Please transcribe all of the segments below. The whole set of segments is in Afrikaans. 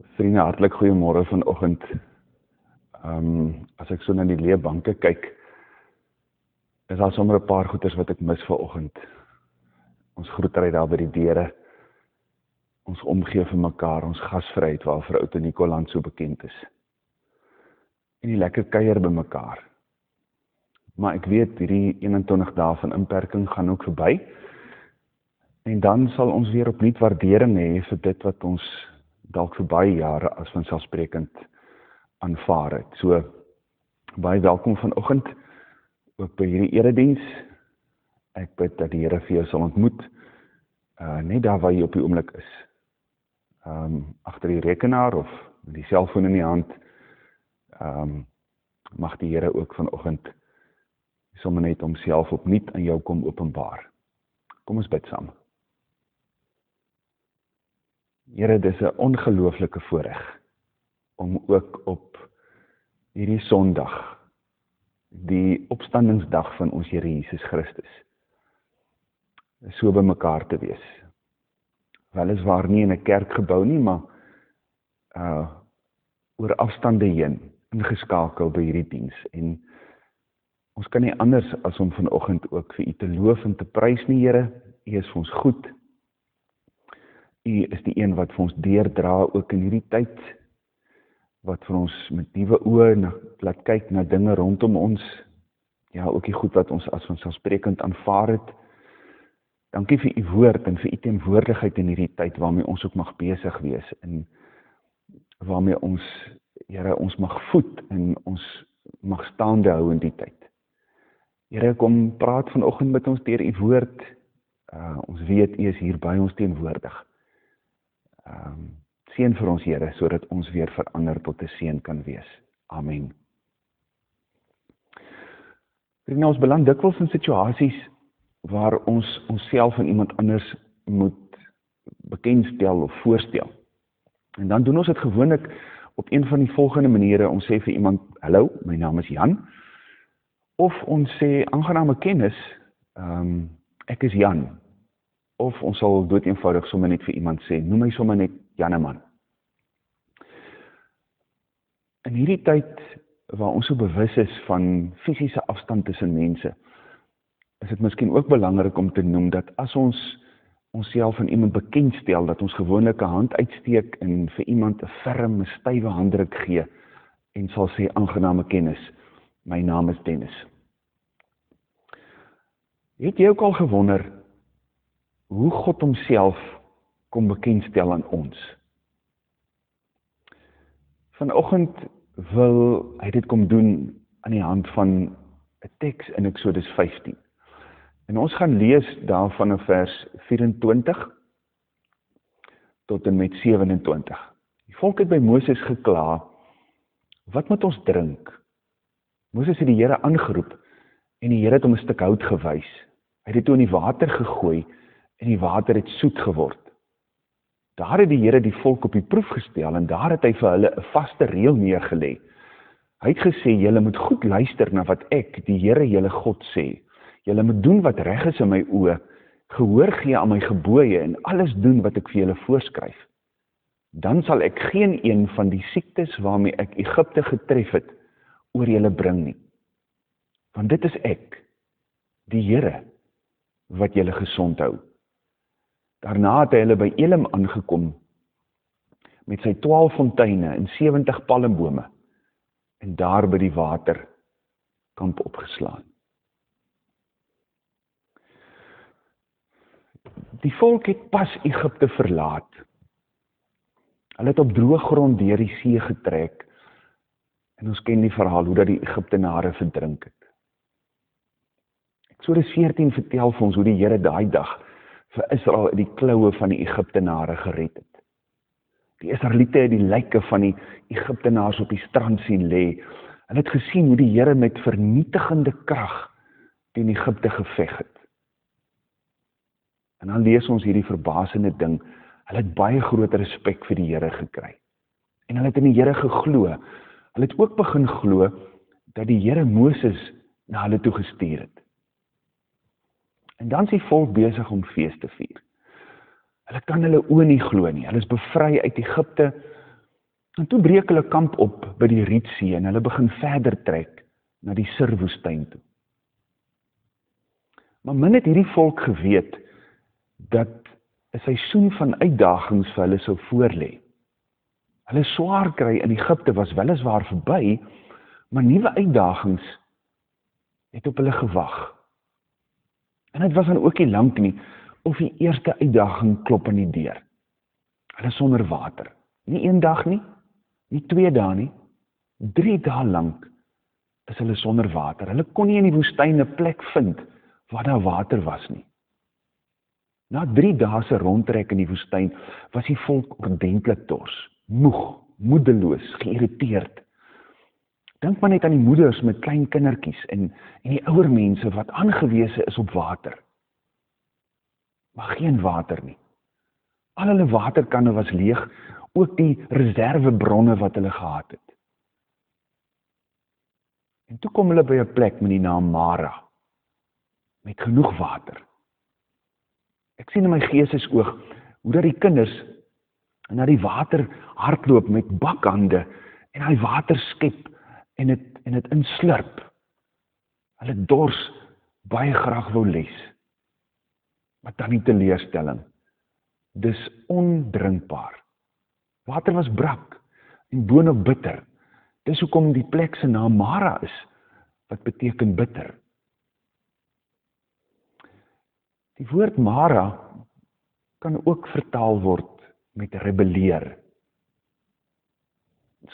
Vriende, hartlik goeiemôre vanoggend. Ehm um, as ek so na die leë banke kyk, is daar sommer 'n paar goeters wat ek mis vanoggend. Ons groetery daar by die deure. Ons omgee vir mekaar, ons gasvryheid waarvoor Oud Nikoland so bekend is. En die lekker kuier by mekaar. Maar ek weet hierdie 21 dae van inperking gaan ook verby. En dan sal ons weer opnuut waardering hê vir dit wat ons dalk vir baie jare as vanselfsprekend aanvaar het. So baie welkom vanoggend ook by hierdie erediens. Ek bid dat die Here vir jou sal ontmoet uh net daar waar jy op die oomblik is. Um agter die rekenaar of met die selfoon in die hand. Um mag die Here ook vanoggend sommer net homself opnuut aan jou kom openbaar. Kom ons bid saam. Here, dis 'n ongelooflike voorreg om ook op hierdie Sondag, die opstandingsdag van ons Here Jesus Christus, so by mekaar te wees. Weliswaar nie in 'n kerkgebou nie, maar uh oor afstande heen ingeskakel by hierdie diens en ons kan nie anders as om vanoggend ook vir U te loof en te prys nie, Here. U is vir ons goed. U is die een wat vir ons deurdra ook in hierdie tyd wat vir ons met nuwe oë laat kyk na dinge rondom ons. Ja, ook die goed wat ons as vanselfsprekend aanvaar het. Dankie vir u woord en vir u teenwoordigheid in hierdie tyd waarmee ons ook mag besig wees en waarmee ons Here ons mag voed en ons mag staande hou in die tyd. Here kom praat vanoggend met ons deur u woord. Uh ons weet u is hier by ons teenwoordig. Ehm um, seën vir ons Here sodat ons weer verander tot 'n seën kan wees. Amen. Vriende, ons beland dikwels in situasies waar ons onsself aan iemand anders moet bekendstel of voorstel. En dan doen ons dit gewoonlik op een van die volgende maniere. Ons sê vir iemand: "Hallo, my naam is Jan." Of ons sê: "Aangename kennis. Ehm um, ek is Jan." Of ons sal dood eenvoudig sommer net vir iemand sê, noem my sommer net Janeman. In hierdie tyd waar ons so bewus is van fisiese afstand tussen mense, is dit miskien ook belangrik om te noem dat as ons onsself aan iemand bekendstel, dat ons gewoonlik 'n hand uitsteek en vir iemand 'n ferme, stywe handdruk gee en sal sê aangename kennis. My naam is Dennis. Het jy ook al gewonder hoe God homself kom bekendstel aan ons. Vanoggend wil hy dit kom doen aan die hand van 'n teks in Eksodus 15. En ons gaan lees daarvan in vers 24 tot en met 27. Die volk het by Moses gekla: "Wat moet ons drink?" Moses het die Here aangeroep en die Here het hom 'n stuk hout gewys. Hy het dit toe in die water gegooi en die water het soet geword. Daar het die Here die volk op die proef gestel en daar het hy vir hulle 'n vaste reël neergelê. Hy het gesê julle moet goed luister na wat ek, die Here julle God sê. Julle moet doen wat reg is in my oë, gehoor gee aan my gebooie en alles doen wat ek vir julle voorskryf. Dan sal ek geen een van die siektes waarmee ek Egipte getref het oor julle bring nie. Want dit is ek, die Here wat julle gesond hou. Daarna het hy hulle by Elim aangekom met sy 12 fonteine en 70 palmbome en daar by die water kamp opgeslaan. Die volk het pas Egipte verlaat. Hulle het op droë grond deur die see getrek en ons ken die verhaal hoe dat die Egiptenare verdrink het. Eksodus 14 vertel vir ons hoe die Here daai dag vir Israel uit die kloue van die Egiptenare gered het. Die Israeliete het die lyke van die Egiptenaars op die strand sien lê. Hulle het gesien hoe die Here met vernietigende krag teen Egipte geveg het. En dan lees ons hierdie verbasende ding. Hulle het baie groot respek vir die Here gekry. En hulle het in die Here geglo. Hulle het ook begin glo dat die Here Moses na hulle toe gestuur het. En dan is die volk besig om fees te vier. Hulle kan hulle oë nie glo nie. Hulle is bevry uit Egipte. En toe breek hulle kamp op by die Rietsee en hulle begin verder trek na die Sirwoestyn toe. Maar min het hierdie volk geweet dat 'n seisoen van uitdagings vir hulle sou voorlê. Hulle swaar kry in Egipte was weliswaar verby, maar nuwe uitdagings het op hulle gewag. En dit was dan ook nie lank nie of die eerste uitdaging klop aan die deur. Hulle sonder water. Nie een dag nie, nie twee dae nie, 3 dae lank is hulle sonder water. Hulle kon nie in die woestyn 'n plek vind waar daar water was nie. Na 3 dae se rondtrek in die woestyn was die volk ordentlik dors, moeg, moedeloos, geïrriteerd. Dink maar net aan die moeders met klein kindertjies en en die ouer mense wat aangewese is op water. Maar geen water nie. Al hulle waterkanne was leeg, ook die reservebronne wat hulle gehad het. En toe kom hulle by 'n plek met die naam Mara met genoeg water. Ek sien in my geesesoog hoe dat die kinders na die water hardloop met bakhande en hy water skep en dit en dit inslurp. Hulle dors baie graag wou les. Maar dan die teleurstelling. Dis ondrinkbaar. Water was brak en boonop bitter. Dis hoekom die plek se naam Mara is wat beteken bitter. Die woord Mara kan ook vertaal word met rebelleer.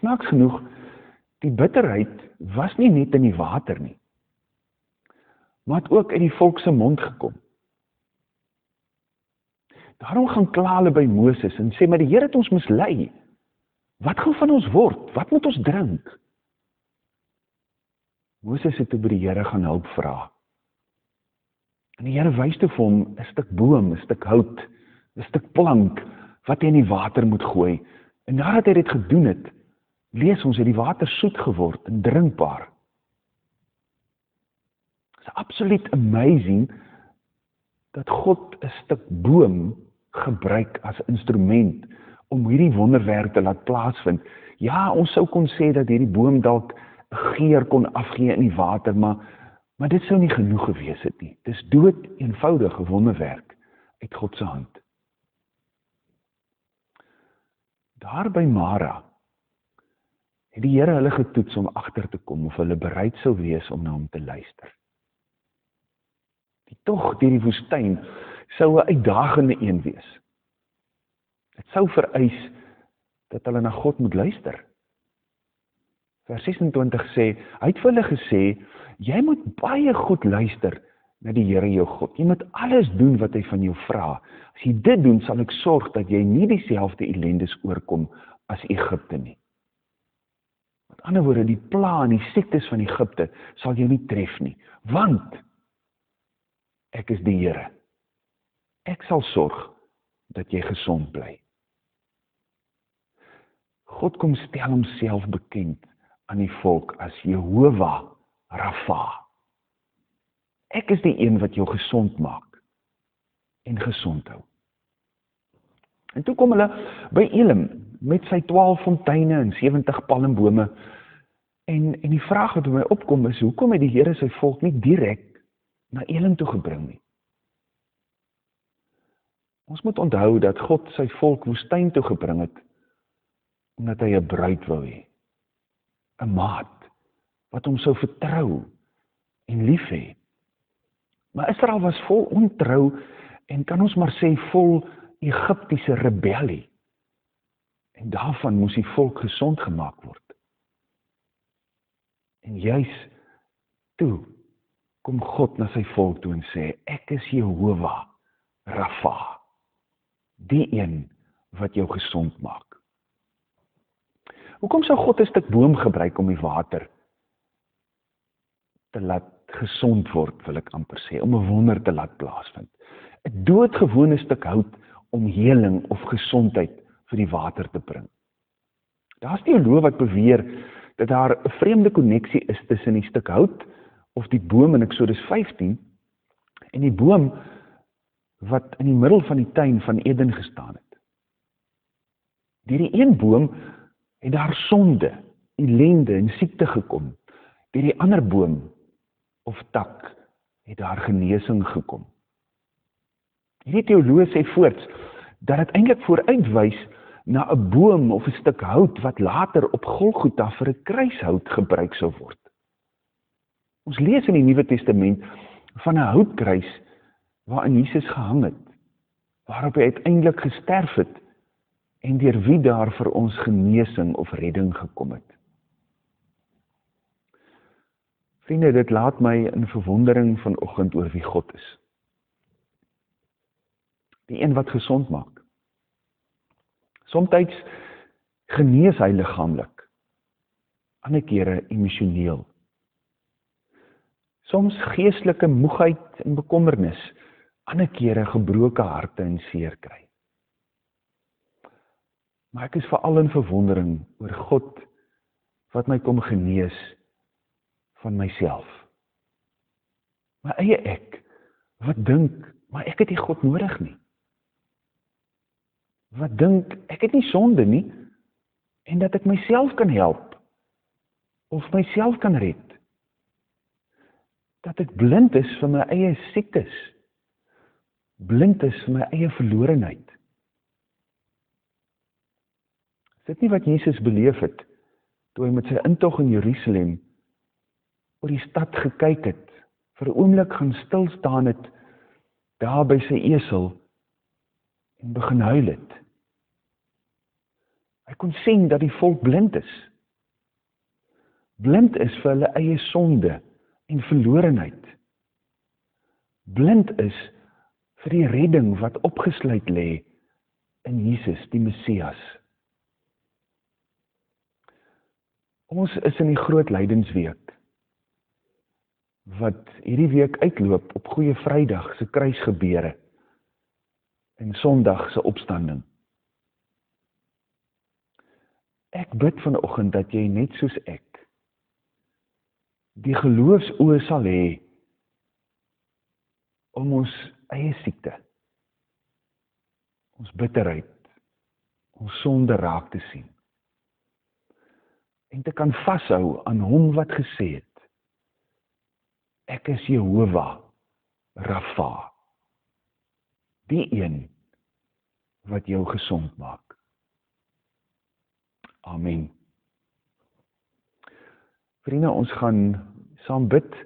Snaaks genoeg, die bitterheid was nie net in die water nie, maar het ook in die volk se mond gekom. Daarom gaan kla hulle by Moses en sê maar die Here het ons mislei. Wat gaan van ons word? Wat moet ons drink? Moses het toe by die Here gaan hulp vra. En die Here wys toe vir hom 'n stuk boom, 'n stuk hout, 'n stuk plank wat hy in die water moet gooi. En nadat hy dit gedoen het, lees ons het die water soet geword en drinkbaar. Dit is absoluut amazing dat God 'n stuk boom gebruik as instrument om hierdie wonderwerk te laat plaasvind. Ja, ons sou kon sê dat hierdie boom dalk geur kon afgee in die water, maar Maar dit sou nie genoeg gewees het nie. Dis dood eenvoudige wonderwerk uit God se hand. Daar by Mara het die Here hulle getoets om agter te kom of hulle bereid sou wees om na hom te luister. Die tog deur die woestyn sou 'n uitdagende een wees. Dit sou vereis dat hulle na God moet luister. Vers 26 sê, hy het vir hulle gesê, jy moet baie goed luister na die Here jou God. Jy moet alles doen wat hy van jou vra. As jy dit doen, sal ek sorg dat jy nie dieselfde ellendes oorkom as Egipte nie. Met ander woorde, die pla en die siektes van Egipte sal jou nie tref nie, want ek is die Here. Ek sal sorg dat jy gesond bly. God kom stel homself bekend aan die volk as Jehovah Rafa. Ek is die een wat jou gesond maak en gesond hou. En toe kom hulle by Elim met sy 12 fonteine en 70 palmbome. En en die vraag wat by my opkom is, hoekom het die Here sy volk nie direk na Elim toe gebring nie? Ons moet onthou dat God sy volk woestyn toe gebring het omdat hy 'n bruid wou hê. 'n maat wat hom sou vertrou en lief hê. Maar Israel was vol ontrou en kan ons maar sê vol Egiptiese rebellie. En daarvan moes die volk gesond gemaak word. En juis toe kom God na sy volk toe en sê ek is Jehovah Rafa. Die een wat jou gesond maak. Hoekom sou God 'n stuk boom gebruik om die water te laat gesond word, wil ek amper sê, om 'n wonder te laat plaasvind? 'n Doodgewone stuk hout om heling of gesondheid vir die water te bring. Daar's teoloë wat beweer dat daar 'n vreemde koneksie is tussen die stuk hout of die boom in Eksodus 15 en die boom wat in die middel van die tuin van Eden gestaan het. Deur die een boom het daar sonde, ellende en siekte gekom. Deur die ander boom of tak het daar genesing gekom. Hierdie teoloog sê voorts dat dit eintlik vooruitwys na 'n boom of 'n stuk hout wat later op Golgotha vir 'n kruishout gebruik sou word. Ons lees in die Nuwe Testament van 'n houtkruis waarin Jesus gehang het, waarop hy uiteindelik gesterf het en deur wie daar vir ons genesing of redding gekom het. Vriende, dit laat my in verwondering vanoggend oor wie God is. Die een wat gesond maak. Somstyds genees hy liggaamlik. Ander kere emosioneel. Soms geestelike moegheid en bekommernis, ander kere gebroke harte en seer kry. Maar ek is veral in verwondering oor God wat my kom genees van myself. My eie ek wat dink, maar ek het nie God nodig nie. Wat dink, ek het nie sonde nie en dat ek myself kan help of myself kan red. Dat ek blind is vir my eie siektes. Blind is vir my eie verlorenheid. Is dit nie wat Jesus beleef het toe hy met sy intog in Jerusalem oor die stad gekyk het, vir 'n oomblik gaan stil staan het daar by sy esel en begin huil het. Hy kon sien dat die volk blind is. Blind is vir hulle eie sonde en verlorenheid. Blind is vir die redding wat opgesluit lê in Jesus die Messias. Ons is in die groot lydensweek wat hierdie week uitloop op Goeie Vrydag se kruisgebeure en Sondag se opstanding. Ek bid vanoggend dat jy net soos ek die geloofsoë sal hê om ons eie siekte, ons bitterheid, ons sonde raak te sien en te kan vashou aan hom wat gesê het Ek is Jehovah Rafa. Die een wat jou gesond maak. Amen. Vriende, ons gaan saam bid.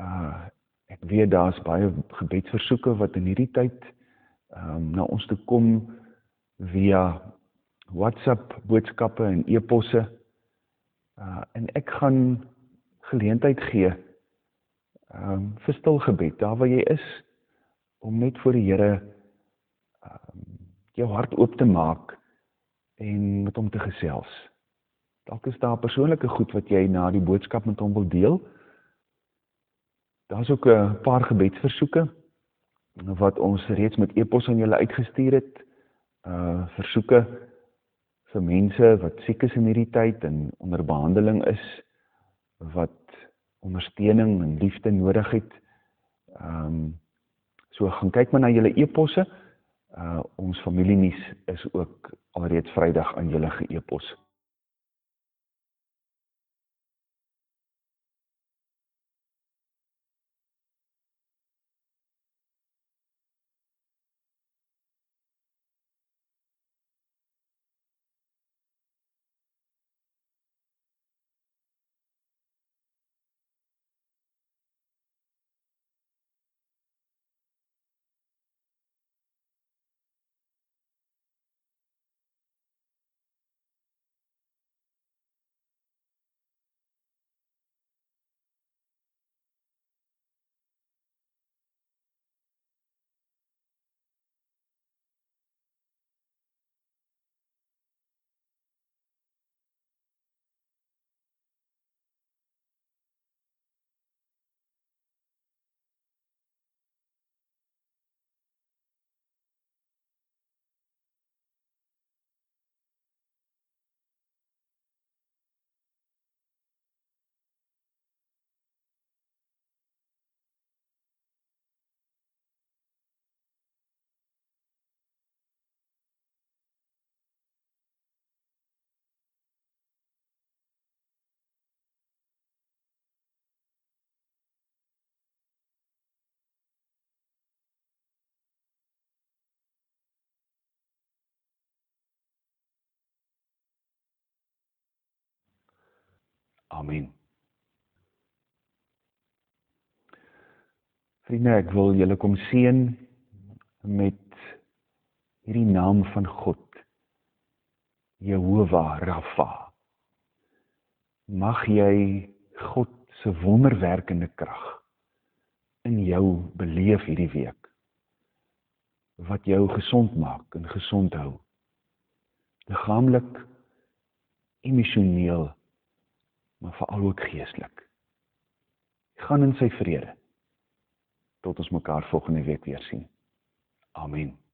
Uh ek weet daar's baie gebedsversoeke wat in hierdie tyd ehm um, na ons toe kom via WhatsApp boodskappe en e-posse. Uh en ek gaan geleentheid gee ehm um, vir stil gebed daar waar jy is om net voor die Here ehm um, jou hart oop te maak en met hom te gesels. Dalk is daar persoonlike goed wat jy na die boodskap met hom wil deel. Daar's ook 'n paar gebedsversoeke wat ons reeds met e-pos aan julle uitgestuur het. Uh versoeke vir mense wat siek is in hierdie tyd en onder behandeling is wat ondersteuning en liefde nodig het. Ehm um, so gaan kyk maar na julle e-posse. Uh ons familienuus is ook alreeds Vrydag aan julle ge-e-pos. Amen. Vriende, ek wil julle kom seën met hierdie naam van God. Jehovah Rafa. Mag jy God se wonderwerkende krag in jou beleef hierdie week wat jou gesond maak en gesond hou liggaamlik emosioneel maar veral ook geestelik. Gaan in sy vrede tot ons mekaar volgende week weer sien. Amen